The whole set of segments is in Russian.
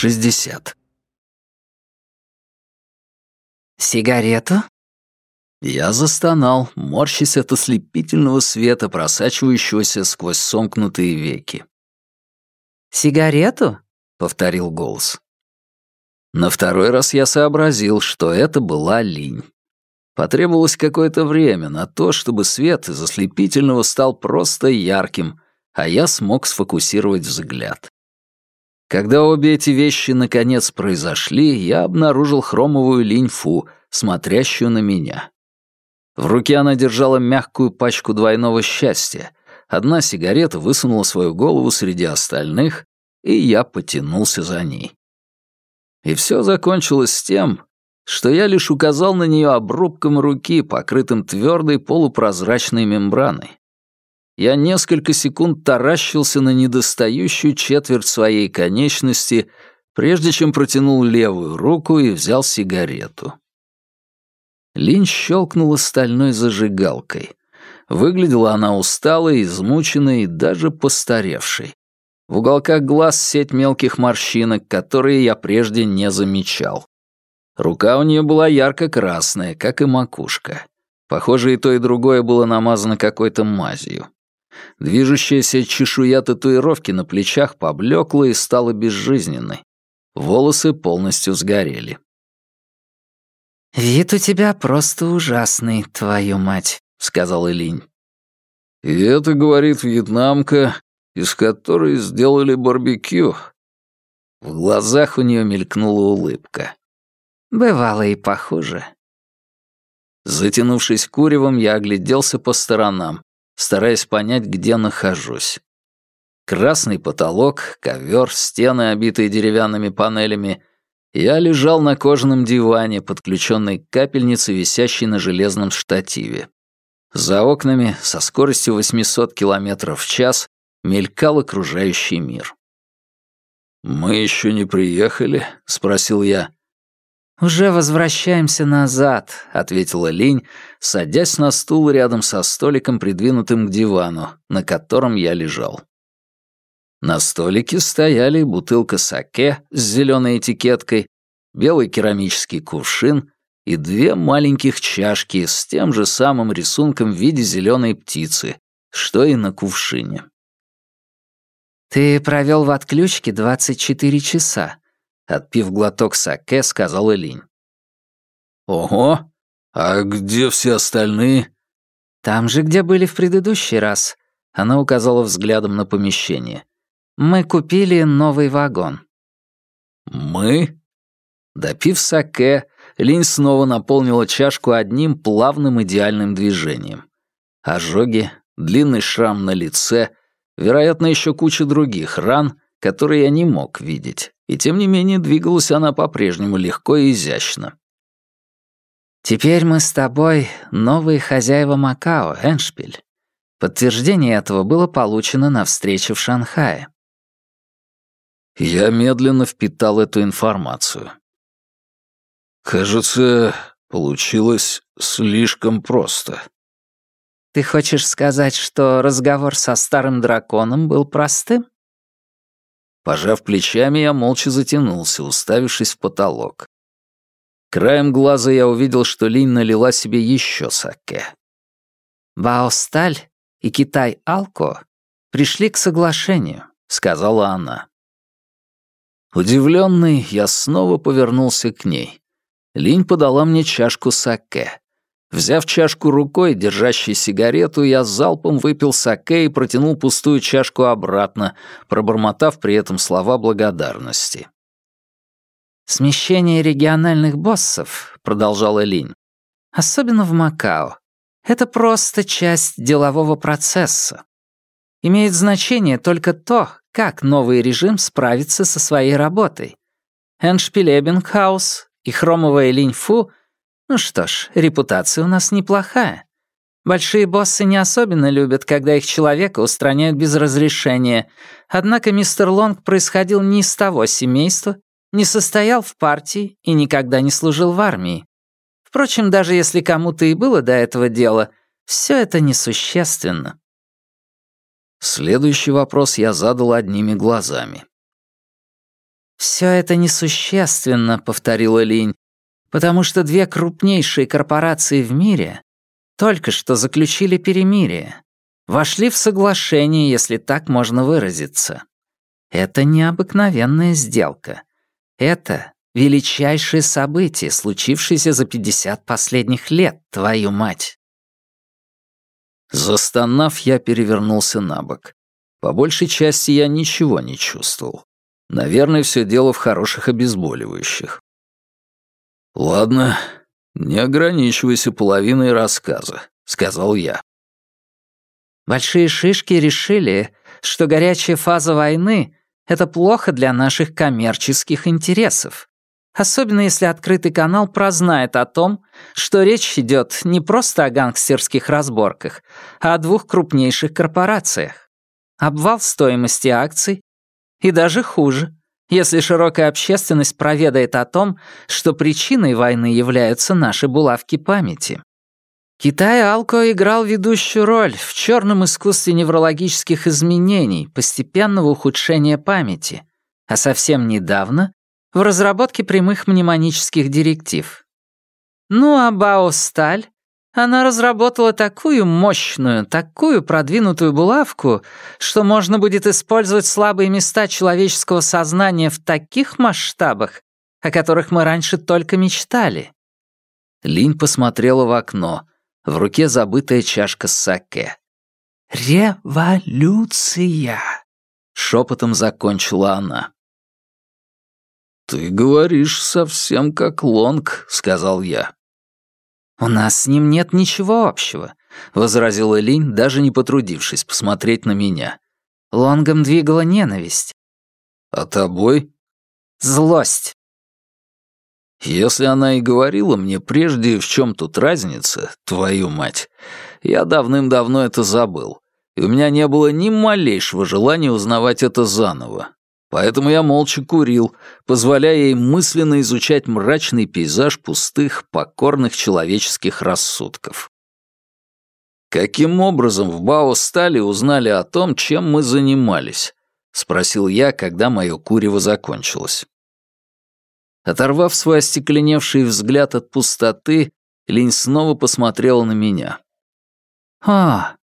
60. «Сигарету?» Я застонал, морщась от ослепительного света, просачивающегося сквозь сомкнутые веки. «Сигарету?» — повторил голос. На второй раз я сообразил, что это была линь. Потребовалось какое-то время на то, чтобы свет из ослепительного стал просто ярким, а я смог сфокусировать взгляд. Когда обе эти вещи наконец произошли, я обнаружил хромовую линь-фу, смотрящую на меня. В руке она держала мягкую пачку двойного счастья. Одна сигарета высунула свою голову среди остальных, и я потянулся за ней. И все закончилось с тем, что я лишь указал на нее обрубком руки, покрытым твердой полупрозрачной мембраной. Я несколько секунд таращился на недостающую четверть своей конечности, прежде чем протянул левую руку и взял сигарету. Линь щелкнула стальной зажигалкой. Выглядела она усталой, измученной и даже постаревшей. В уголках глаз сеть мелких морщинок, которые я прежде не замечал. Рука у нее была ярко-красная, как и макушка. Похоже, и то, и другое было намазано какой-то мазью. Движущаяся чешуя татуировки на плечах поблекла и стала безжизненной. Волосы полностью сгорели. «Вид у тебя просто ужасный, твою мать», — сказал Илинь. «И это, — говорит вьетнамка, из которой сделали барбекю». В глазах у нее мелькнула улыбка. «Бывало и похуже». Затянувшись куревом, я огляделся по сторонам, стараясь понять, где нахожусь. Красный потолок, ковер, стены, обитые деревянными панелями, я лежал на кожаном диване, подключенный к капельнице, висящей на железном штативе. За окнами, со скоростью 800 км в час, мелькал окружающий мир. «Мы еще не приехали?» — спросил я. «Уже возвращаемся назад», — ответила Линь, садясь на стул рядом со столиком, придвинутым к дивану, на котором я лежал. На столике стояли бутылка саке с зеленой этикеткой, белый керамический кувшин и две маленьких чашки с тем же самым рисунком в виде зеленой птицы, что и на кувшине. «Ты провел в отключке 24 часа», — отпив глоток саке, сказал Элинь. «Ого! А где все остальные?» «Там же, где были в предыдущий раз», — она указала взглядом на помещение. Мы купили новый вагон». «Мы?» Допив саке, Линь снова наполнила чашку одним плавным идеальным движением. Ожоги, длинный шрам на лице, вероятно, еще куча других ран, которые я не мог видеть, и тем не менее двигалась она по-прежнему легко и изящно. «Теперь мы с тобой новые хозяева Макао, Эншпиль. Подтверждение этого было получено на встрече в Шанхае. Я медленно впитал эту информацию. Кажется, получилось слишком просто. Ты хочешь сказать, что разговор со старым драконом был простым? Пожав плечами, я молча затянулся, уставившись в потолок. Краем глаза я увидел, что Линь налила себе еще саке. «Баосталь и Китай-Алко пришли к соглашению», — сказала она. Удивленный, я снова повернулся к ней. Линь подала мне чашку саке. Взяв чашку рукой, держащей сигарету, я залпом выпил саке и протянул пустую чашку обратно, пробормотав при этом слова благодарности. «Смещение региональных боссов», — продолжала Линь, — «особенно в Макао, это просто часть делового процесса. Имеет значение только то, как новый режим справится со своей работой. Эншпилебенхаус и хромовая линьфу ну что ж, репутация у нас неплохая. Большие боссы не особенно любят, когда их человека устраняют без разрешения. Однако мистер Лонг происходил не из того семейства, не состоял в партии и никогда не служил в армии. Впрочем, даже если кому-то и было до этого дела, все это несущественно. Следующий вопрос я задал одними глазами. «Все это несущественно», — повторила Линь, «потому что две крупнейшие корпорации в мире только что заключили перемирие, вошли в соглашение, если так можно выразиться. Это необыкновенная сделка. Это величайшее событие, случившееся за 50 последних лет, твою мать. Застонав, я перевернулся на бок. По большей части я ничего не чувствовал. Наверное, все дело в хороших обезболивающих. «Ладно, не ограничивайся половиной рассказа», — сказал я. Большие шишки решили, что горячая фаза войны — это плохо для наших коммерческих интересов. Особенно если открытый канал прознает о том, что речь идет не просто о гангстерских разборках, а о двух крупнейших корпорациях. Обвал стоимости акций и даже хуже, если широкая общественность проведает о том, что причиной войны являются наши булавки памяти. Китай Алко играл ведущую роль в черном искусстве неврологических изменений, постепенного ухудшения памяти, а совсем недавно в разработке прямых мнемонических директив. Ну а Бао Сталь, она разработала такую мощную, такую продвинутую булавку, что можно будет использовать слабые места человеческого сознания в таких масштабах, о которых мы раньше только мечтали. Линь посмотрела в окно. В руке забытая чашка саке. «Революция!» — шепотом закончила она. «Ты говоришь совсем как Лонг», — сказал я. «У нас с ним нет ничего общего», — возразила Линь, даже не потрудившись посмотреть на меня. Лонгом двигала ненависть. «А тобой?» «Злость». Если она и говорила мне прежде, в чем тут разница, твою мать, я давным-давно это забыл, и у меня не было ни малейшего желания узнавать это заново. Поэтому я молча курил, позволяя ей мысленно изучать мрачный пейзаж пустых, покорных человеческих рассудков. «Каким образом в Бао-Стале узнали о том, чем мы занимались?» — спросил я, когда мое курево закончилось. Оторвав свой остекленевший взгляд от пустоты, Линь снова посмотрела на меня. «А,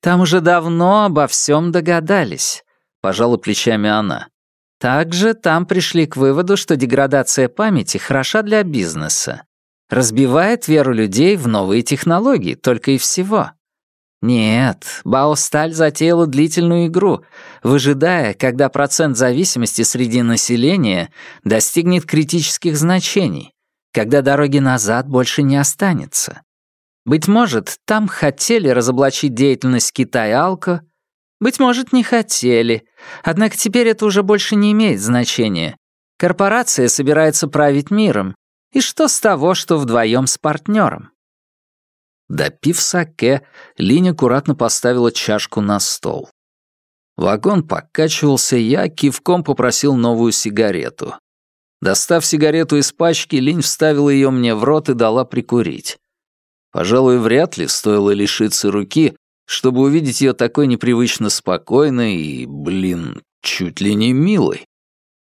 там уже давно обо всем догадались», — пожала плечами она. Также там пришли к выводу, что деградация памяти хороша для бизнеса. Разбивает веру людей в новые технологии, только и всего. Нет, Баосталь затеяла длительную игру, выжидая, когда процент зависимости среди населения достигнет критических значений, когда дороги назад больше не останется. Быть может, там хотели разоблачить деятельность Китай-Алко, быть может, не хотели. Однако теперь это уже больше не имеет значения. Корпорация собирается править миром. И что с того, что вдвоем с партнером? Допив саке, Линь аккуратно поставила чашку на стол. Вагон покачивался, я кивком попросил новую сигарету. Достав сигарету из пачки, Линь вставила ее мне в рот и дала прикурить. Пожалуй, вряд ли стоило лишиться руки, чтобы увидеть ее такой непривычно спокойной и, блин, чуть ли не милой.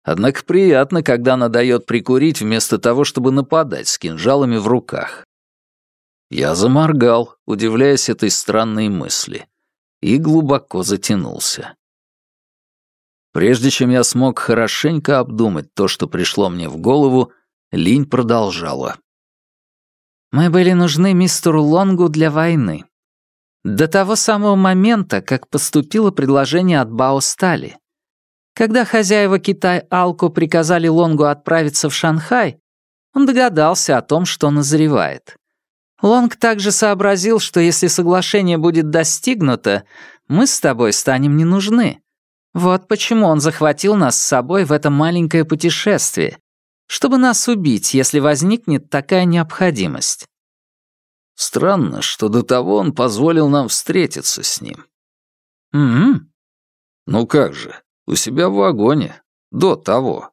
Однако приятно, когда она дает прикурить вместо того, чтобы нападать с кинжалами в руках. Я заморгал, удивляясь этой странной мысли, и глубоко затянулся. Прежде чем я смог хорошенько обдумать то, что пришло мне в голову, Линь продолжала. «Мы были нужны мистеру Лонгу для войны. До того самого момента, как поступило предложение от Бао Стали. Когда хозяева Китай Алку приказали Лонгу отправиться в Шанхай, он догадался о том, что назревает. Лонг также сообразил, что если соглашение будет достигнуто, мы с тобой станем не нужны. Вот почему он захватил нас с собой в это маленькое путешествие, чтобы нас убить, если возникнет такая необходимость. Странно, что до того он позволил нам встретиться с ним. Угу. Ну как же, у себя в вагоне, до того.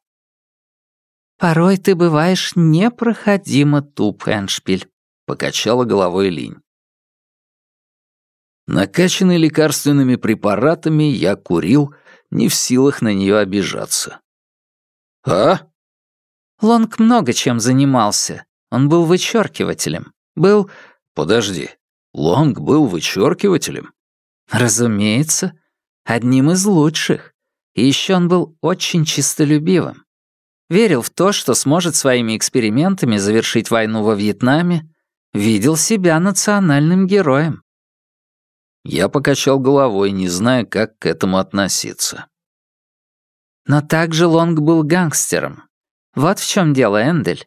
Порой ты бываешь непроходимо туп, Эншпиль, покачала головой Линь. Накачанный лекарственными препаратами, я курил, не в силах на нее обижаться. «А?» Лонг много чем занимался. Он был вычеркивателем. Был... Подожди, Лонг был вычеркивателем? Разумеется. Одним из лучших. И еще он был очень чистолюбивым. Верил в то, что сможет своими экспериментами завершить войну во Вьетнаме, видел себя национальным героем. Я покачал головой, не зная, как к этому относиться. Но также Лонг был гангстером. Вот в чем дело, Эндель.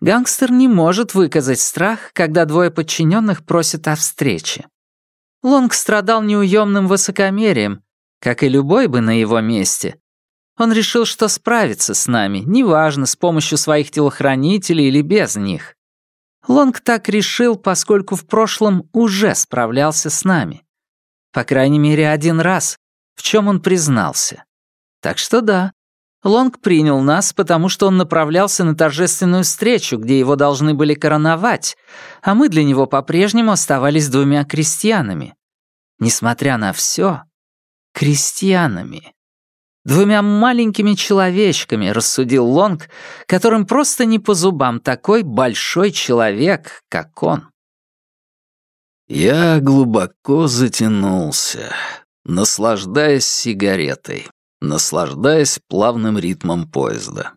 Гангстер не может выказать страх, когда двое подчиненных просят о встрече. Лонг страдал неуемным высокомерием, как и любой бы на его месте. Он решил, что справится с нами, неважно, с помощью своих телохранителей или без них. Лонг так решил, поскольку в прошлом уже справлялся с нами. По крайней мере, один раз, в чем он признался. Так что да, Лонг принял нас, потому что он направлялся на торжественную встречу, где его должны были короновать, а мы для него по-прежнему оставались двумя крестьянами. Несмотря на все, крестьянами. Двумя маленькими человечками, рассудил Лонг, которым просто не по зубам такой большой человек, как он. Я глубоко затянулся, наслаждаясь сигаретой наслаждаясь плавным ритмом поезда.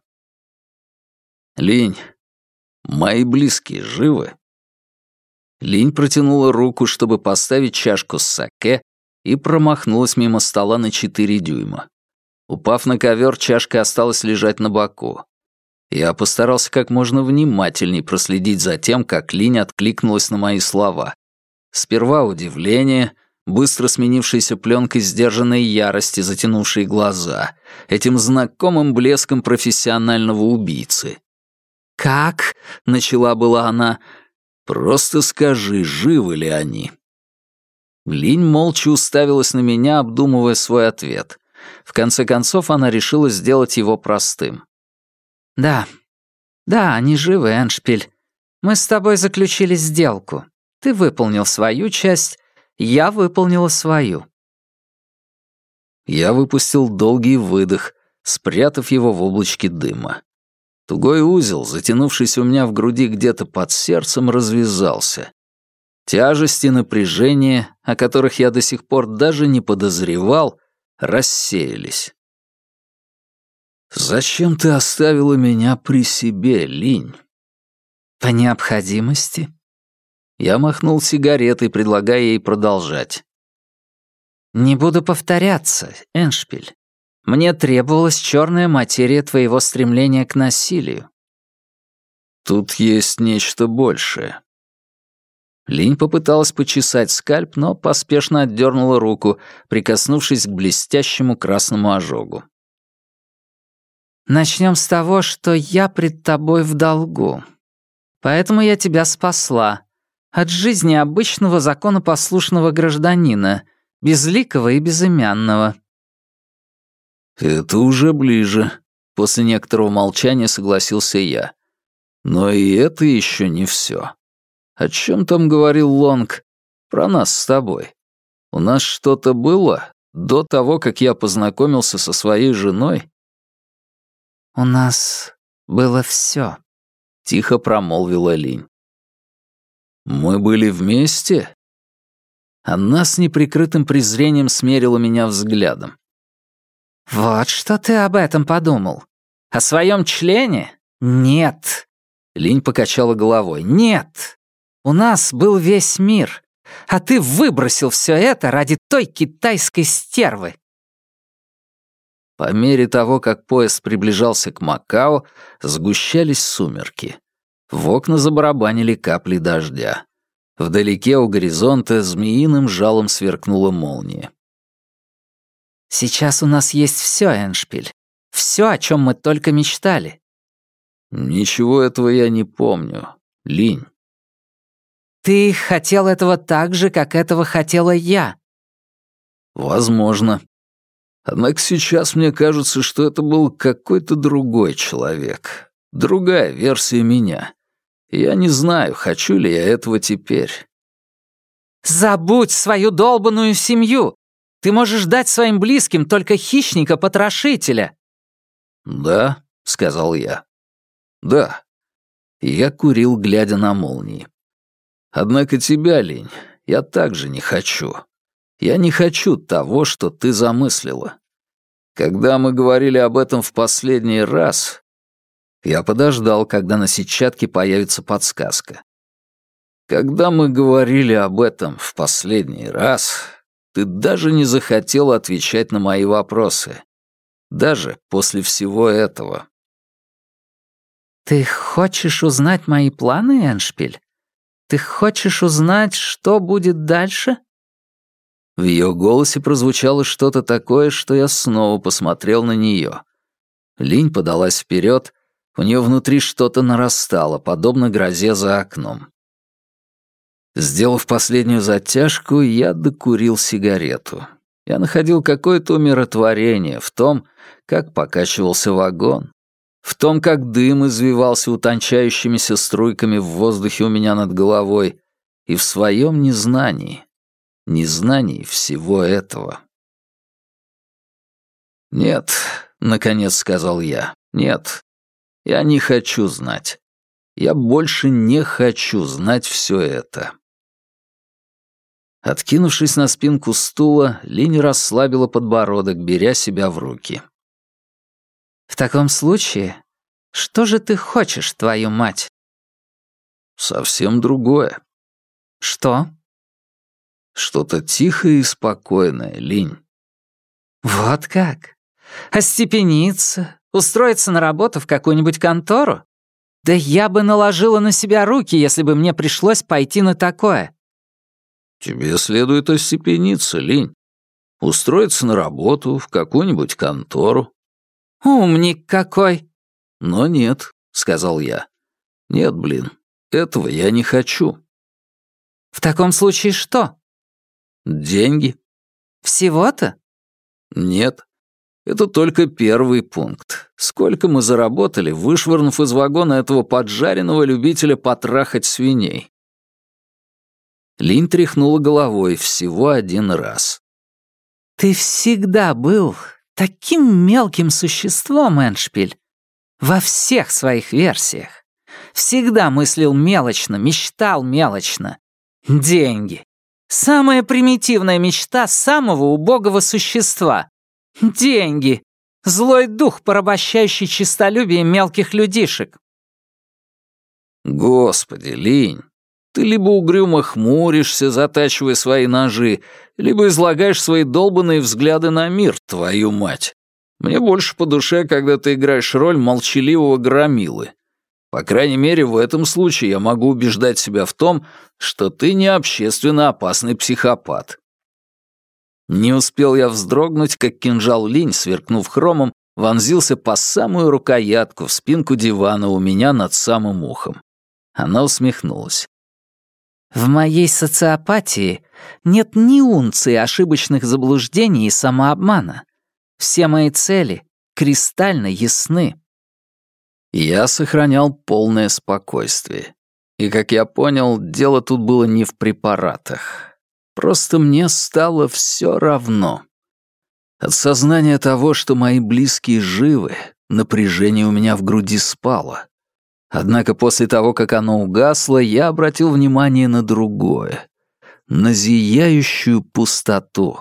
«Линь, мои близкие живы?» Линь протянула руку, чтобы поставить чашку с саке, и промахнулась мимо стола на четыре дюйма. Упав на ковер, чашка осталась лежать на боку. Я постарался как можно внимательней проследить за тем, как Линь откликнулась на мои слова. Сперва удивление — быстро сменившейся пленкой сдержанной ярости, затянувшей глаза, этим знакомым блеском профессионального убийцы. «Как?» — начала была она. «Просто скажи, живы ли они?» Линь молча уставилась на меня, обдумывая свой ответ. В конце концов, она решила сделать его простым. «Да, да, они живы, Эншпиль. Мы с тобой заключили сделку. Ты выполнил свою часть, я выполнила свою. Я выпустил долгий выдох, спрятав его в облачке дыма. Тугой узел, затянувшийся у меня в груди где-то под сердцем, развязался. Тяжесть и напряжение, о которых я до сих пор даже не подозревал, рассеялись. «Зачем ты оставила меня при себе, Линь?» «По необходимости», я махнул сигаретой, предлагая ей продолжать. «Не буду повторяться, Эншпиль. Мне требовалась черная материя твоего стремления к насилию». «Тут есть нечто большее». Линь попыталась почесать скальп, но поспешно отдернула руку, прикоснувшись к блестящему красному ожогу. «Начнем с того, что я пред тобой в долгу. Поэтому я тебя спасла, от жизни обычного законопослушного гражданина, безликого и безымянного. «Это уже ближе», — после некоторого молчания согласился я. «Но и это еще не все. О чем там говорил Лонг? Про нас с тобой. У нас что-то было до того, как я познакомился со своей женой?» «У нас было все», — тихо промолвила Линь. «Мы были вместе?» Она с неприкрытым презрением смерила меня взглядом. «Вот что ты об этом подумал? О своем члене? Нет!» Линь покачала головой. «Нет! У нас был весь мир, а ты выбросил все это ради той китайской стервы!» По мере того, как поезд приближался к Макао, сгущались сумерки. В окна забарабанили капли дождя. Вдалеке у горизонта змеиным жалом сверкнула молния. «Сейчас у нас есть все, Эншпиль. Все, о чем мы только мечтали». «Ничего этого я не помню. Линь». «Ты хотел этого так же, как этого хотела я». «Возможно. Однако сейчас мне кажется, что это был какой-то другой человек. Другая версия меня. Я не знаю, хочу ли я этого теперь. Забудь свою долбанную семью. Ты можешь дать своим близким только хищника-потрошителя. Да, сказал я. «Да». Я курил, глядя на молнии. «Однако тебя, лень, я также не хочу. Я не хочу того, что ты замыслила. Когда мы говорили об этом в последний раз, я подождал, когда на сетчатке появится подсказка. Когда мы говорили об этом в последний раз, ты даже не захотел отвечать на мои вопросы. Даже после всего этого. «Ты хочешь узнать мои планы, Эншпиль? Ты хочешь узнать, что будет дальше?» В ее голосе прозвучало что-то такое, что я снова посмотрел на нее. Линь подалась вперед, у нее внутри что-то нарастало, подобно грозе за окном. Сделав последнюю затяжку, я докурил сигарету. Я находил какое-то умиротворение в том, как покачивался вагон, в том, как дым извивался утончающимися струйками в воздухе у меня над головой, и в своем незнании, незнании всего этого. «Нет», — наконец сказал я, — «нет, я не хочу знать. Я больше не хочу знать все это». Откинувшись на спинку стула, Линь расслабила подбородок, беря себя в руки. «В таком случае, что же ты хочешь, твою мать?» «Совсем другое». «Что?» «Что-то тихое и спокойное, Линь». «Вот как? Остепениться, устроиться на работу в какую-нибудь контору? Да я бы наложила на себя руки, если бы мне пришлось пойти на такое. Тебе следует остепениться, Линь. Устроиться на работу в какую-нибудь контору. Умник какой. Но нет, сказал я. Нет, блин, этого я не хочу. В таком случае что? Деньги. Всего-то? Нет. Это только первый пункт. Сколько мы заработали, вышвырнув из вагона этого поджаренного любителя потрахать свиней? Линь тряхнула головой всего один раз. «Ты всегда был таким мелким существом, Эншпиль. Во всех своих версиях. Всегда мыслил мелочно, мечтал мелочно. Деньги. Самая примитивная мечта самого убогого существа. Деньги. Злой дух, порабощающий честолюбие мелких людишек. Господи, Линь, ты либо угрюмо хмуришься, затачивая свои ножи, либо излагаешь свои долбанные взгляды на мир, твою мать. Мне больше по душе, когда ты играешь роль молчаливого громилы. По крайней мере, в этом случае я могу убеждать себя в том, что ты не общественно опасный психопат. Не успел я вздрогнуть, как кинжал линь, сверкнув хромом, вонзился по самую рукоятку в спинку дивана у меня над самым ухом. Она усмехнулась. В моей социопатии нет ни унции ошибочных заблуждений и самообмана. Все мои цели кристально ясны. Я сохранял полное спокойствие. И, как я понял, дело тут было не в препаратах. Просто мне стало все равно. От сознания того, что мои близкие живы, напряжение у меня в груди спало. Однако после того, как оно угасло, я обратил внимание на другое. На зияющую пустоту.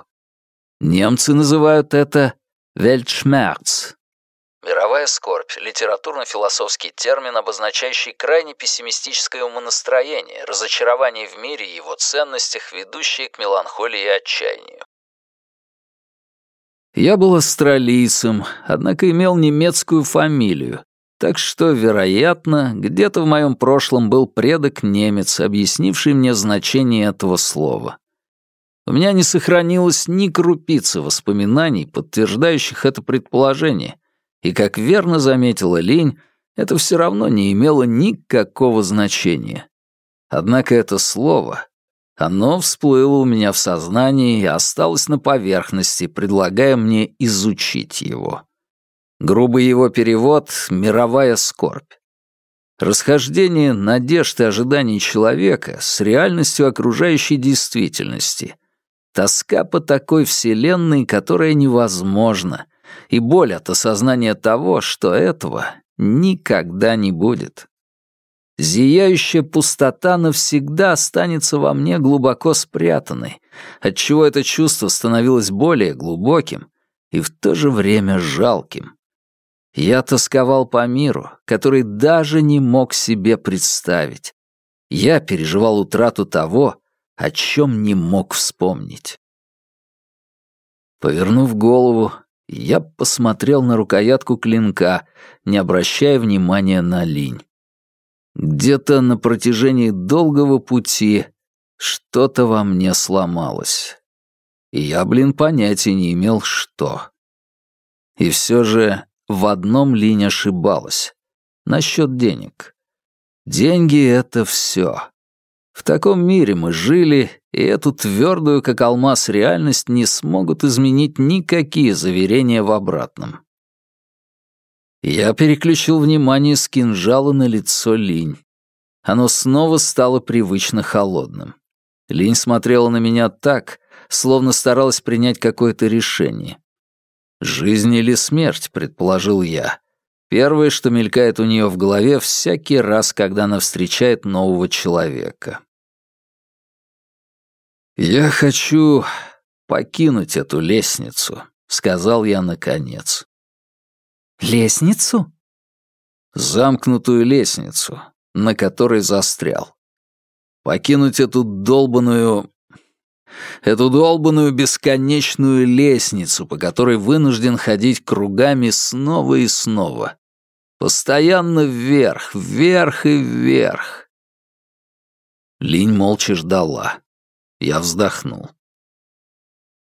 Немцы называют это «вельтшмерц». Мировая скорбь — литературно-философский термин, обозначающий крайне пессимистическое умонастроение, разочарование в мире и его ценностях, ведущее к меланхолии и отчаянию. Я был австралийцем, однако имел немецкую фамилию, так что, вероятно, где-то в моем прошлом был предок-немец, объяснивший мне значение этого слова. У меня не сохранилось ни крупицы воспоминаний, подтверждающих это предположение, и, как верно заметила Линь, это все равно не имело никакого значения. Однако это слово, оно всплыло у меня в сознании и осталось на поверхности, предлагая мне изучить его. Грубый его перевод — «мировая скорбь». Расхождение надежд и ожиданий человека с реальностью окружающей действительности. Тоска по такой вселенной, которая невозможна, и боль от осознания того, что этого никогда не будет. Зияющая пустота навсегда останется во мне глубоко спрятанной, отчего это чувство становилось более глубоким и в то же время жалким. Я тосковал по миру, который даже не мог себе представить. Я переживал утрату того, о чем не мог вспомнить. Повернув голову, я посмотрел на рукоятку клинка, не обращая внимания на линь. Где-то на протяжении долгого пути что-то во мне сломалось. И я, блин, понятия не имел, что. И все же в одном Линь ошибалась. Насчет денег. Деньги — это все. В таком мире мы жили, и эту твердую, как алмаз, реальность не смогут изменить никакие заверения в обратном. Я переключил внимание с кинжала на лицо Линь. Оно снова стало привычно холодным. Линь смотрела на меня так, словно старалась принять какое-то решение. «Жизнь или смерть», — предположил я. Первое, что мелькает у нее в голове всякий раз, когда она встречает нового человека. «Я хочу покинуть эту лестницу», — сказал я наконец. «Лестницу?» «Замкнутую лестницу, на которой застрял. Покинуть эту долбанную... Эту долбанную бесконечную лестницу, по которой вынужден ходить кругами снова и снова. Постоянно вверх, вверх и вверх. Линь молча ждала. Я вздохнул.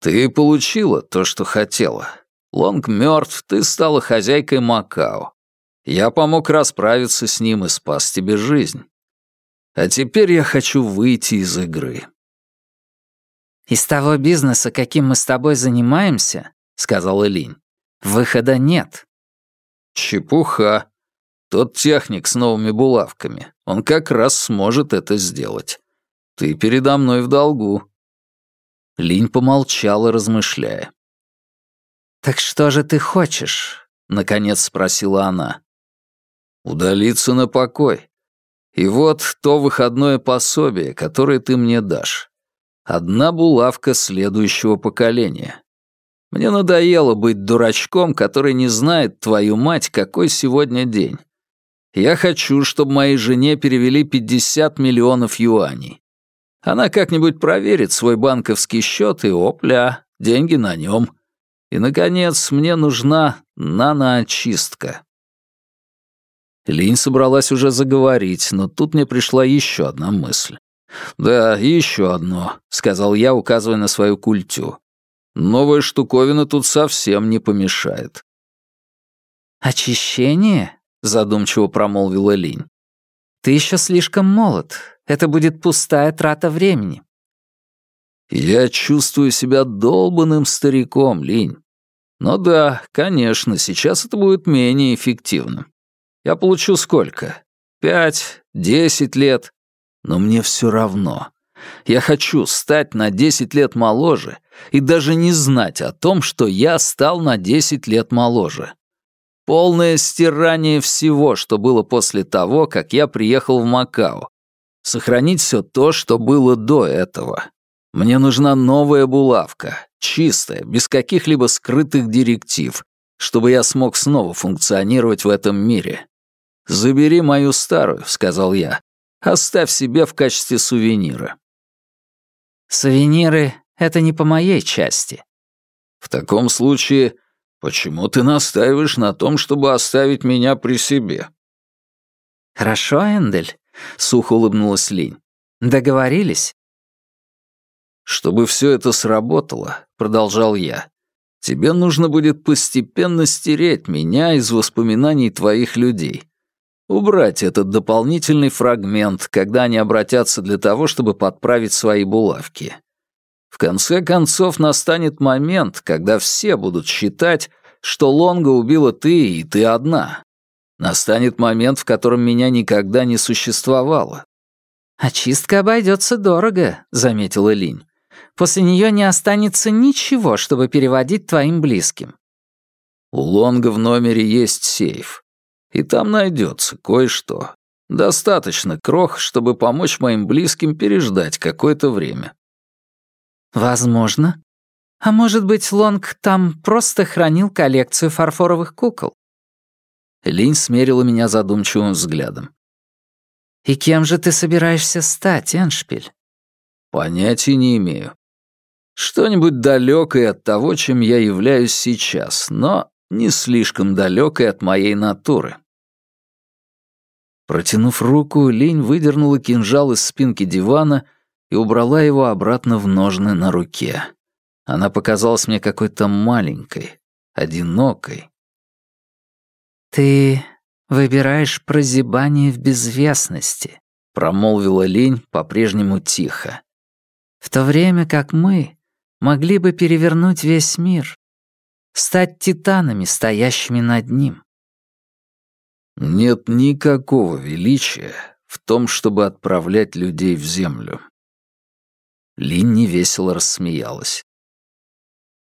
«Ты получила то, что хотела. Лонг мертв, ты стала хозяйкой Макао. Я помог расправиться с ним и спас тебе жизнь. А теперь я хочу выйти из игры». «Из того бизнеса, каким мы с тобой занимаемся, — сказала Линь, — выхода нет». «Чепуха. Тот техник с новыми булавками, он как раз сможет это сделать. Ты передо мной в долгу». Линь помолчала, размышляя. «Так что же ты хочешь?» — наконец спросила она. «Удалиться на покой. И вот то выходное пособие, которое ты мне дашь. Одна булавка следующего поколения. Мне надоело быть дурачком, который не знает, твою мать, какой сегодня день. Я хочу, чтобы моей жене перевели 50 миллионов юаней. Она как-нибудь проверит свой банковский счет и, опля, деньги на нем. И, наконец, мне нужна наноочистка. Линь собралась уже заговорить, но тут мне пришла еще одна мысль. «Да, еще одно», — сказал я, указывая на свою культю. «Новая штуковина тут совсем не помешает». «Очищение?» — задумчиво промолвила Линь. «Ты еще слишком молод. Это будет пустая трата времени». «Я чувствую себя долбанным стариком, Линь. Но да, конечно, сейчас это будет менее эффективно. Я получу сколько? Пять, десять лет? Но мне все равно. Я хочу стать на 10 лет моложе и даже не знать о том, что я стал на 10 лет моложе. Полное стирание всего, что было после того, как я приехал в Макао. Сохранить все то, что было до этого. Мне нужна новая булавка, чистая, без каких-либо скрытых директив, чтобы я смог снова функционировать в этом мире. «Забери мою старую», — сказал я, Оставь себе в качестве сувенира». «Сувениры — это не по моей части». «В таком случае, почему ты настаиваешь на том, чтобы оставить меня при себе?» «Хорошо, Эндель», — сухо улыбнулась Линь. «Договорились?» «Чтобы все это сработало», — продолжал я, «тебе нужно будет постепенно стереть меня из воспоминаний твоих людей, Убрать этот дополнительный фрагмент, когда они обратятся для того, чтобы подправить свои булавки. В конце концов настанет момент, когда все будут считать, что Лонга убила ты и ты одна. Настанет момент, в котором меня никогда не существовало. «Очистка обойдется дорого», — заметила Линь. «После нее не останется ничего, чтобы переводить твоим близким». У Лонга в номере есть сейф. И там найдется кое-что. Достаточно крох, чтобы помочь моим близким переждать какое-то время. Возможно. А может быть, Лонг там просто хранил коллекцию фарфоровых кукол? Линь смерила меня задумчивым взглядом. «И кем же ты собираешься стать, Эншпиль?» «Понятия не имею. Что-нибудь далекое от того, чем я являюсь сейчас, но не слишком далекое от моей натуры». Протянув руку, Линь выдернула кинжал из спинки дивана и убрала его обратно в ножны на руке. Она показалась мне какой-то маленькой, одинокой. «Ты выбираешь прозябание в безвестности», — промолвила Линь по-прежнему тихо. «В то время как мы могли бы перевернуть весь мир, стать титанами, стоящими над ним». Нет никакого величия в том, чтобы отправлять людей в землю. Линь невесело рассмеялась.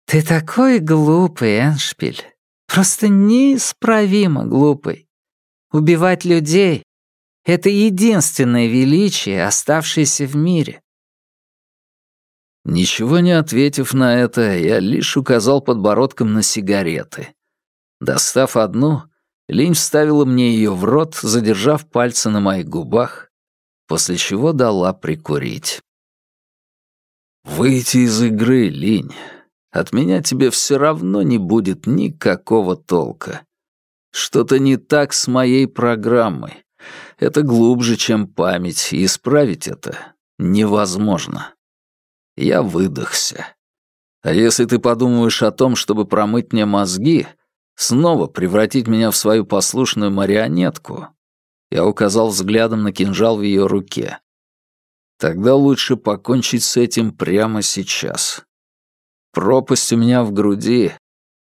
«Ты такой глупый, Эншпиль. Просто неисправимо глупый. Убивать людей — это единственное величие, оставшееся в мире». Ничего не ответив на это, я лишь указал подбородком на сигареты. Достав одну, Линь вставила мне ее в рот, задержав пальцы на моих губах, после чего дала прикурить. «Выйти из игры, Линь. От меня тебе все равно не будет никакого толка. Что-то не так с моей программой. Это глубже, чем память, и исправить это невозможно. Я выдохся. А если ты подумаешь о том, чтобы промыть мне мозги, снова превратить меня в свою послушную марионетку, я указал взглядом на кинжал в ее руке. Тогда лучше покончить с этим прямо сейчас. Пропасть у меня в груди,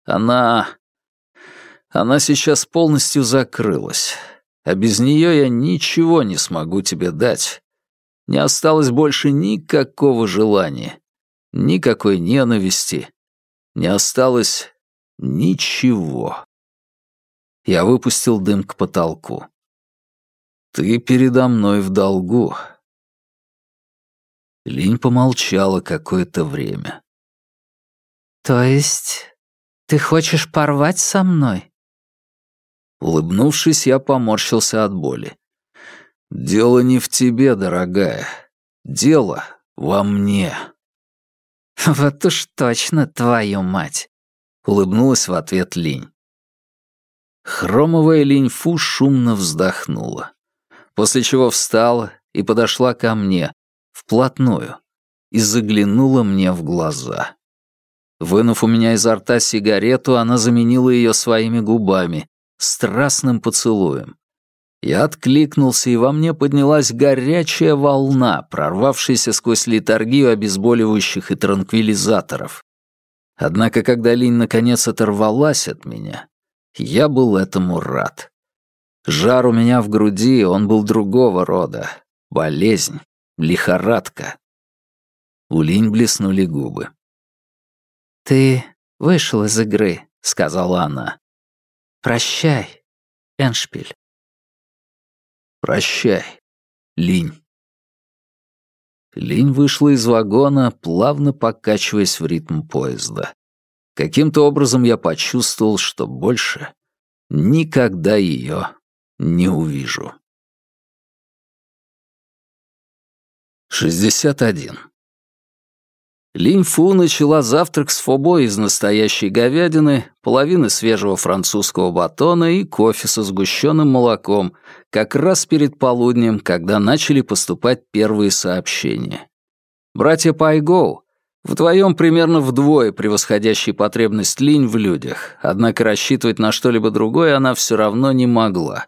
она... Она сейчас полностью закрылась, а без нее я ничего не смогу тебе дать. Не осталось больше никакого желания, никакой ненависти, не осталось Ничего. Я выпустил дым к потолку. Ты передо мной в долгу. Линь помолчала какое-то время. То есть ты хочешь порвать со мной? Улыбнувшись, я поморщился от боли. «Дело не в тебе, дорогая. Дело во мне». «Вот уж точно, твою мать улыбнулась в ответ Линь. Хромовая Линь-Фу шумно вздохнула, после чего встала и подошла ко мне, вплотную, и заглянула мне в глаза. Вынув у меня изо рта сигарету, она заменила ее своими губами, страстным поцелуем. Я откликнулся, и во мне поднялась горячая волна, прорвавшаяся сквозь литургию обезболивающих и транквилизаторов. Однако, когда Линь наконец оторвалась от меня, я был этому рад. Жар у меня в груди, он был другого рода. Болезнь, лихорадка. У Линь блеснули губы. «Ты вышел из игры», — сказала она. «Прощай, Эншпиль». «Прощай, Линь». Линь вышла из вагона, плавно покачиваясь в ритм поезда. Каким-то образом я почувствовал, что больше никогда ее не увижу. 61. Линь Фу начала завтрак с фобо из настоящей говядины, половины свежего французского батона и кофе со сгущенным молоком, как раз перед полуднем, когда начали поступать первые сообщения. Братья Пайгоу, вдвоем примерно вдвое превосходящий потребность Линь в людях, однако рассчитывать на что-либо другое она все равно не могла.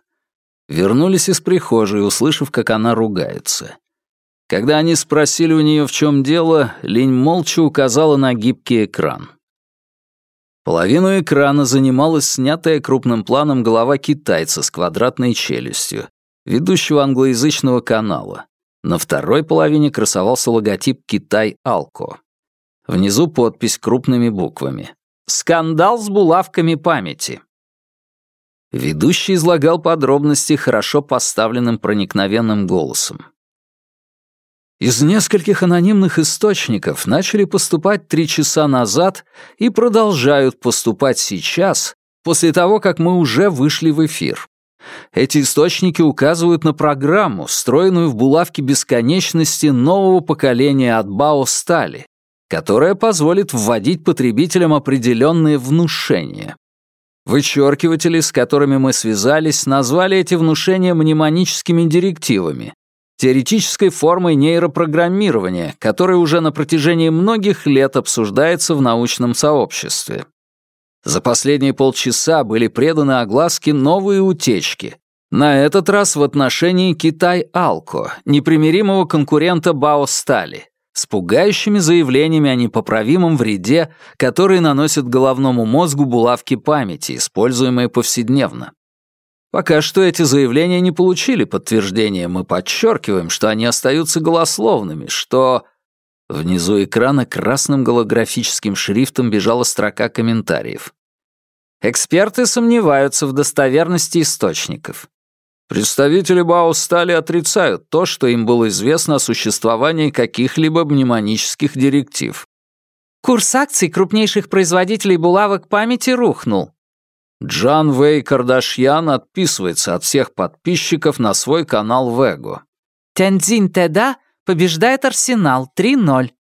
Вернулись из прихожей, услышав, как она ругается. Когда они спросили у нее, в чем дело, Линь молча указала на гибкий экран. Половину экрана занимала снятая крупным планом голова китайца с квадратной челюстью, ведущего англоязычного канала. На второй половине красовался логотип «Китай Алко». Внизу подпись крупными буквами. Скандал с булавками памяти. Ведущий излагал подробности хорошо поставленным проникновенным голосом. Из нескольких анонимных источников начали поступать три часа назад и продолжают поступать сейчас, после того, как мы уже вышли в эфир. Эти источники указывают на программу, встроенную в булавки бесконечности нового поколения от Бао Стали, которая позволит вводить потребителям определенные внушения. Вычеркиватели, с которыми мы связались, назвали эти внушения мнемоническими директивами, теоретической формой нейропрограммирования, которая уже на протяжении многих лет обсуждается в научном сообществе. За последние полчаса были преданы огласке новые утечки. На этот раз в отношении Китай-Алко, непримиримого конкурента Бао-Стали с пугающими заявлениями о непоправимом вреде, который наносят головному мозгу булавки памяти, используемые повседневно. Пока что эти заявления не получили подтверждения, мы подчеркиваем, что они остаются голословными, что... Внизу экрана красным голографическим шрифтом бежала строка комментариев. Эксперты сомневаются в достоверности источников. Представители БАО стали отрицают то, что им было известно о существовании каких-либо мнемонических директив. Курс акций крупнейших производителей булавок памяти рухнул. Джан Вэй Кардашьян отписывается от всех подписчиков на свой канал Вего. Тяньцзин Теда побеждает Арсенал 3-0.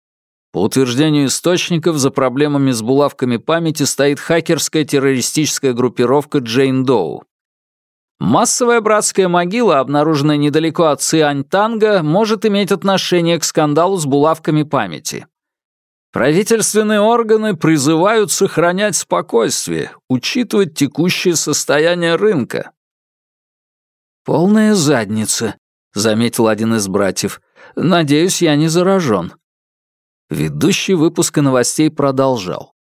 По утверждению источников, за проблемами с булавками памяти стоит хакерская террористическая группировка Джейн Доу. Массовая братская могила, обнаруженная недалеко от Цианьтанга, может иметь отношение к скандалу с булавками памяти. Правительственные органы призывают сохранять спокойствие, учитывать текущее состояние рынка. «Полная задница», — заметил один из братьев. «Надеюсь, я не заражен». Ведущий выпуска новостей продолжал.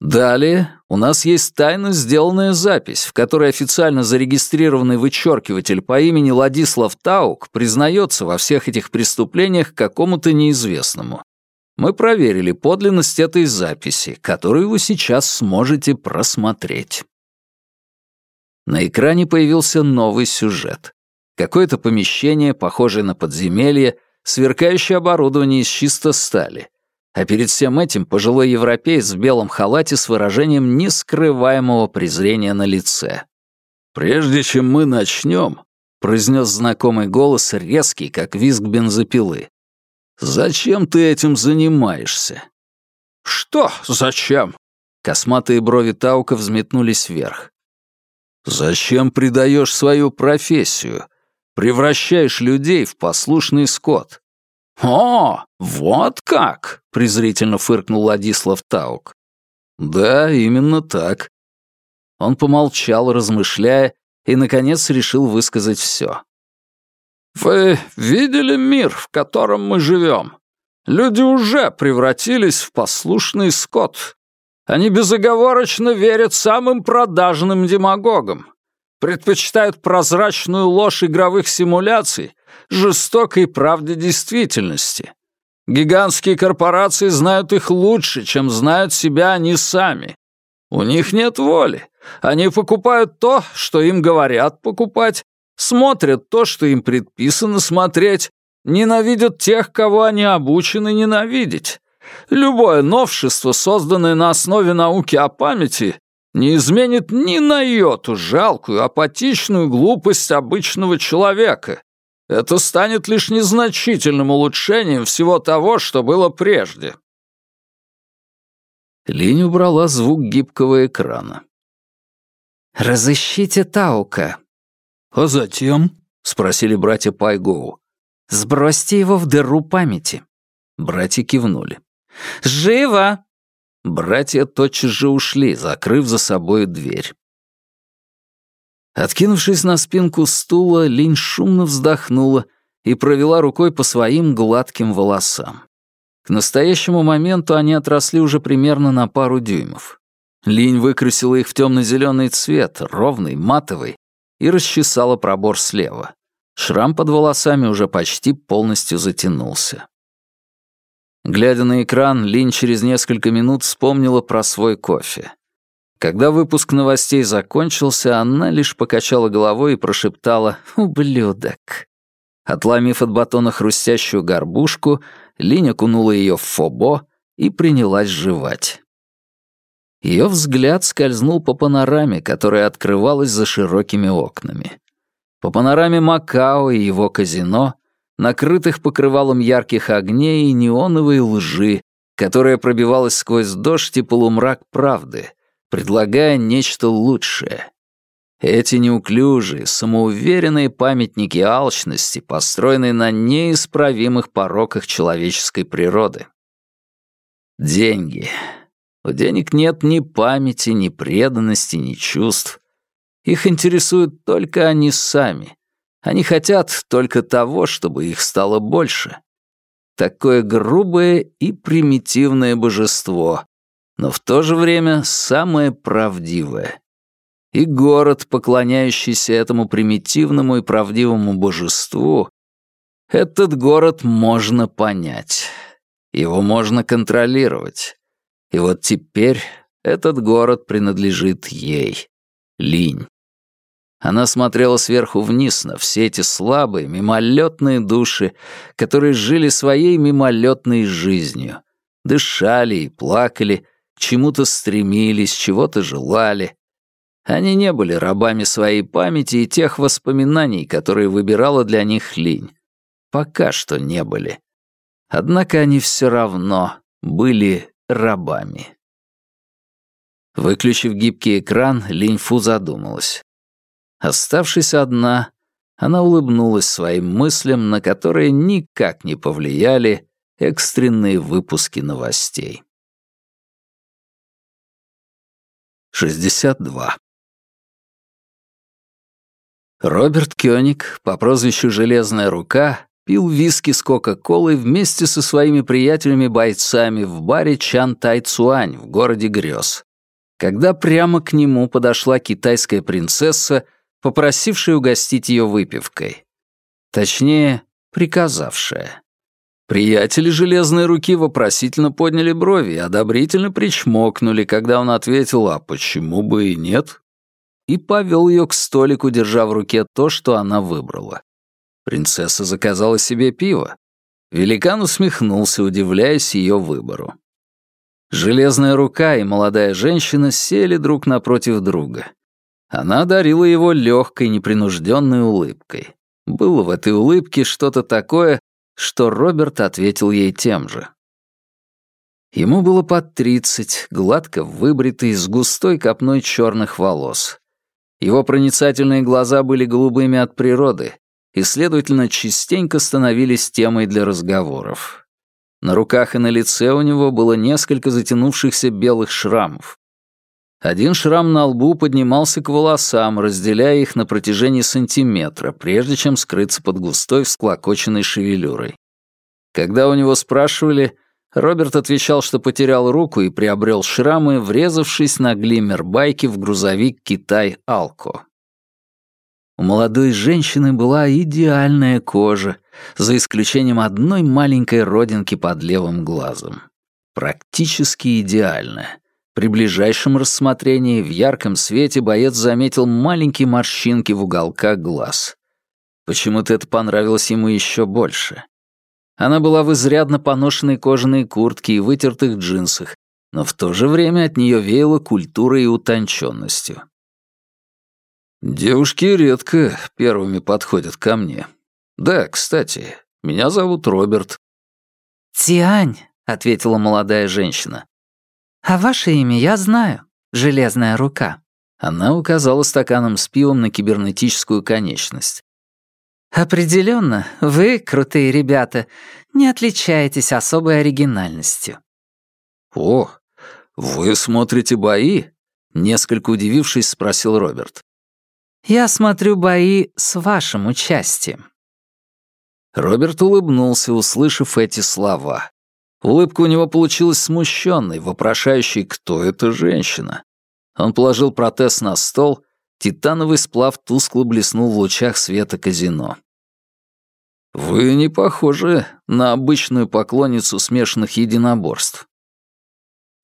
Далее у нас есть тайно сделанная запись, в которой официально зарегистрированный вычеркиватель по имени Ладислав Таук признается во всех этих преступлениях какому-то неизвестному. Мы проверили подлинность этой записи, которую вы сейчас сможете просмотреть. На экране появился новый сюжет. Какое-то помещение, похожее на подземелье, сверкающее оборудование из чисто стали, а перед всем этим пожилой европеец в белом халате с выражением нескрываемого презрения на лице. «Прежде чем мы начнем», — произнес знакомый голос, резкий, как визг бензопилы. «Зачем ты этим занимаешься?» «Что зачем?» Косматые брови Таука взметнулись вверх. «Зачем предаешь свою профессию? Превращаешь людей в послушный скот. «О, вот как!» — презрительно фыркнул Ладислав Таук. «Да, именно так». Он помолчал, размышляя, и, наконец, решил высказать все. «Вы видели мир, в котором мы живем? Люди уже превратились в послушный скот. Они безоговорочно верят самым продажным демагогам, предпочитают прозрачную ложь игровых симуляций жестокой правде действительности. Гигантские корпорации знают их лучше, чем знают себя они сами. У них нет воли. Они покупают то, что им говорят покупать, смотрят то, что им предписано смотреть, ненавидят тех, кого они обучены ненавидеть. Любое новшество, созданное на основе науки о памяти, не изменит ни на йоту жалкую, апатичную глупость обычного человека, это станет лишь незначительным улучшением всего того, что было прежде. Линь убрала звук гибкого экрана. «Разыщите Таука». «А затем?» — спросили братья Пайгоу. «Сбросьте его в дыру памяти». Братья кивнули. «Живо!» Братья тотчас же ушли, закрыв за собой дверь. Откинувшись на спинку стула, Линь шумно вздохнула и провела рукой по своим гладким волосам. К настоящему моменту они отросли уже примерно на пару дюймов. Линь выкрасила их в темно-зеленый цвет, ровный, матовый, и расчесала пробор слева. Шрам под волосами уже почти полностью затянулся. Глядя на экран, Лин через несколько минут вспомнила про свой кофе. Когда выпуск новостей закончился, она лишь покачала головой и прошептала «Ублюдок». Отломив от батона хрустящую горбушку, Линь окунула ее в фобо и принялась жевать. Ее взгляд скользнул по панораме, которая открывалась за широкими окнами. По панораме Макао и его казино, накрытых покрывалом ярких огней и неоновой лжи, которая пробивалась сквозь дождь и полумрак правды, предлагая нечто лучшее. Эти неуклюжие, самоуверенные памятники алчности, построенные на неисправимых пороках человеческой природы. Деньги. У денег нет ни памяти, ни преданности, ни чувств. Их интересуют только они сами. Они хотят только того, чтобы их стало больше. Такое грубое и примитивное божество, но в то же время самое правдивое. И город, поклоняющийся этому примитивному и правдивому божеству, этот город можно понять. Его можно контролировать. И вот теперь этот город принадлежит ей, Линь. Она смотрела сверху вниз на все эти слабые, мимолетные души, которые жили своей мимолетной жизнью, дышали и плакали, к чему-то стремились, чего-то желали. Они не были рабами своей памяти и тех воспоминаний, которые выбирала для них Линь. Пока что не были. Однако они все равно были рабами. Выключив гибкий экран, Линь Фу задумалась. Оставшись одна, она улыбнулась своим мыслям, на которые никак не повлияли экстренные выпуски новостей. 62. Роберт Кёник по прозвищу «Железная рука» пил виски с Кока-Колой вместе со своими приятелями-бойцами в баре Чан Тай Цуань в городе Грёз, когда прямо к нему подошла китайская принцесса, попросившая угостить ее выпивкой. Точнее, приказавшая. Приятели железной руки вопросительно подняли брови и одобрительно причмокнули, когда он ответил «А почему бы и нет?» и повел ее к столику, держа в руке то, что она выбрала. Принцесса заказала себе пиво. Великан усмехнулся, удивляясь ее выбору. Железная рука и молодая женщина сели друг напротив друга. Она дарила его легкой, непринужденной улыбкой. Было в этой улыбке что-то такое, что Роберт ответил ей тем же. Ему было под тридцать, гладко выбритый, с густой копной черных волос. Его проницательные глаза были голубыми от природы и, следовательно, частенько становились темой для разговоров. На руках и на лице у него было несколько затянувшихся белых шрамов. Один шрам на лбу поднимался к волосам, разделяя их на протяжении сантиметра, прежде чем скрыться под густой всклокоченной шевелюрой. Когда у него спрашивали, Роберт отвечал, что потерял руку и приобрел шрамы, врезавшись на глиммер байки в грузовик «Китай Алко». У молодой женщины была идеальная кожа, за исключением одной маленькой родинки под левым глазом. Практически идеальная. При ближайшем рассмотрении в ярком свете боец заметил маленькие морщинки в уголках глаз. Почему-то это понравилось ему еще больше. Она была в изрядно поношенной кожаной куртке и вытертых джинсах, но в то же время от нее веяло культурой и утонченностью. «Девушки редко первыми подходят ко мне. Да, кстати, меня зовут Роберт». «Тиань», — ответила молодая женщина. «А ваше имя я знаю, Железная рука». Она указала стаканом с пивом на кибернетическую конечность. «Определенно, вы, крутые ребята, не отличаетесь особой оригинальностью». «О, вы смотрите бои?» Несколько удивившись, спросил Роберт. «Я смотрю бои с вашим участием». Роберт улыбнулся, услышав эти слова. Улыбка у него получилась смущенной, вопрошающей, кто эта женщина. Он положил протез на стол, титановый сплав тускло блеснул в лучах света казино. «Вы не похожи на обычную поклонницу смешанных единоборств».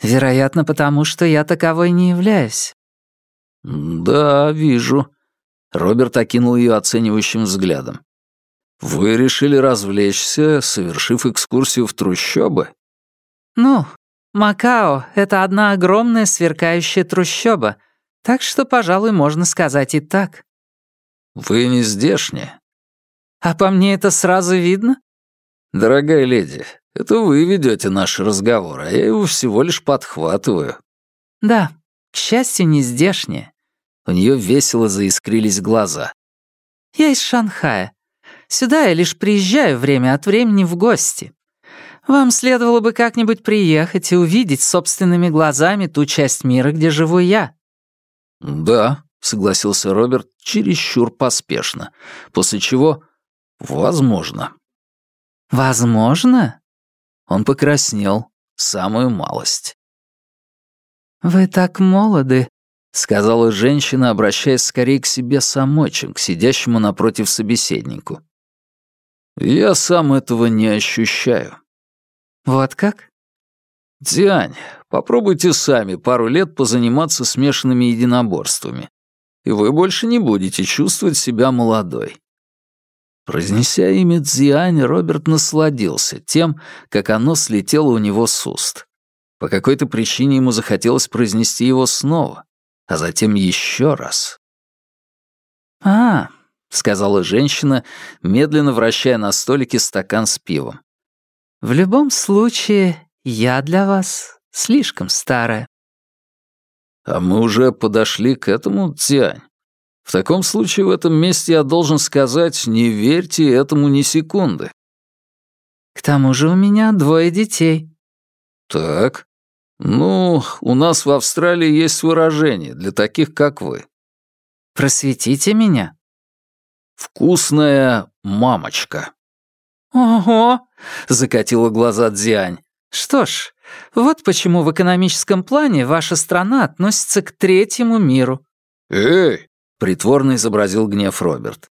«Вероятно, потому что я таковой не являюсь». «Да, вижу». Роберт окинул ее оценивающим взглядом. «Вы решили развлечься, совершив экскурсию в трущобы?» «Ну, Макао — это одна огромная сверкающая трущоба, так что, пожалуй, можно сказать и так». «Вы не здешние?» «А по мне это сразу видно?» «Дорогая леди, это вы ведете наш разговор, а я его всего лишь подхватываю». «Да, к счастью, не здешние». У нее весело заискрились глаза. «Я из Шанхая. Сюда я лишь приезжаю время от времени в гости. Вам следовало бы как-нибудь приехать и увидеть собственными глазами ту часть мира, где живу я». «Да», — согласился Роберт чересчур поспешно, после чего «возможно». «Возможно?» Он покраснел, самую малость. «Вы так молоды», — сказала женщина, обращаясь скорее к себе самой, чем к сидящему напротив собеседнику. «Я сам этого не ощущаю». «Вот как?» «Диань, попробуйте сами пару лет позаниматься смешанными единоборствами, и вы больше не будете чувствовать себя молодой». Произнеся имя Дзиань, Роберт насладился тем, как оно слетело у него с уст. По какой-то причине ему захотелось произнести его снова, а затем еще раз. «А, — сказала женщина, медленно вращая на столике стакан с пивом. «В любом случае, я для вас слишком старая». «А мы уже подошли к этому, Тянь. В таком случае в этом месте я должен сказать, не верьте этому ни секунды». «К тому же у меня двое детей». «Так. Ну, у нас в Австралии есть выражение для таких, как вы». «Просветите меня». «Вкусная мамочка». «Ого!» — закатила глаза Дзянь. «Что ж, вот почему в экономическом плане ваша страна относится к третьему миру». «Эй!» — притворно изобразил гнев Роберт.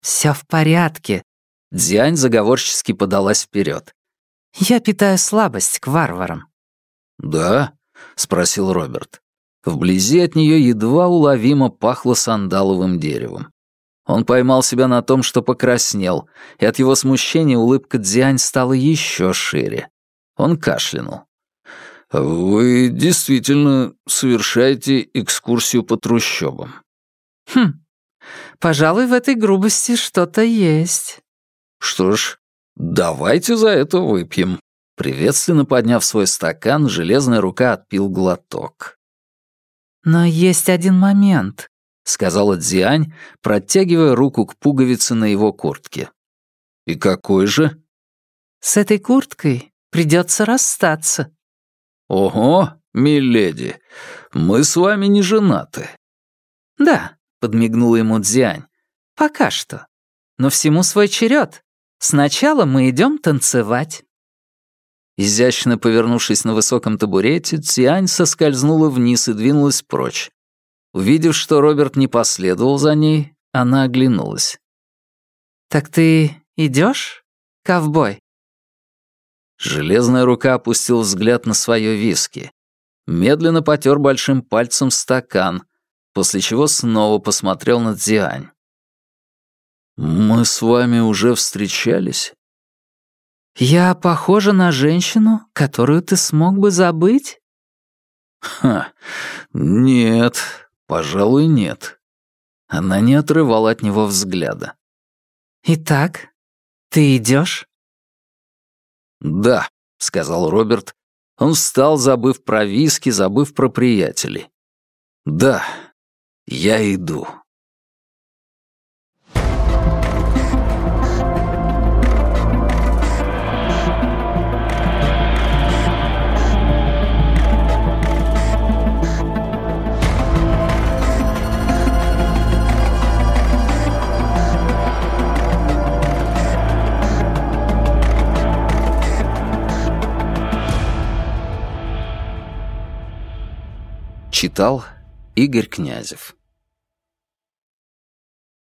«Все в порядке». Дзянь заговорчески подалась вперед. «Я питаю слабость к варварам». «Да?» — спросил Роберт. Вблизи от нее едва уловимо пахло сандаловым деревом. Он поймал себя на том, что покраснел, и от его смущения улыбка Дзянь стала еще шире. Он кашлянул. «Вы действительно совершаете экскурсию по трущобам?» «Хм, пожалуй, в этой грубости что-то есть». «Что ж, давайте за это выпьем». Приветственно подняв свой стакан, железная рука отпил глоток. «Но есть один момент», — сказала Дзиань, протягивая руку к пуговице на его куртке. «И какой же?» «С этой курткой придется расстаться». «Ого, миледи, мы с вами не женаты». «Да», — подмигнула ему Дзиань, — «пока что. Но всему свой черед. Сначала мы идем танцевать». Изящно повернувшись на высоком табурете, Цянь соскользнула вниз и двинулась прочь. Увидев, что Роберт не последовал за ней, она оглянулась. «Так ты идешь, ковбой?» Железная рука опустил взгляд на свое виски. Медленно потер большим пальцем стакан, после чего снова посмотрел на Дзиань. «Мы с вами уже встречались?» «Я похожа на женщину, которую ты смог бы забыть?» «Ха, нет, пожалуй, нет». Она не отрывала от него взгляда. «Итак, ты идешь? «Да», — сказал Роберт. Он встал, забыв про виски, забыв про приятелей. «Да, я иду». Читал Игорь Князев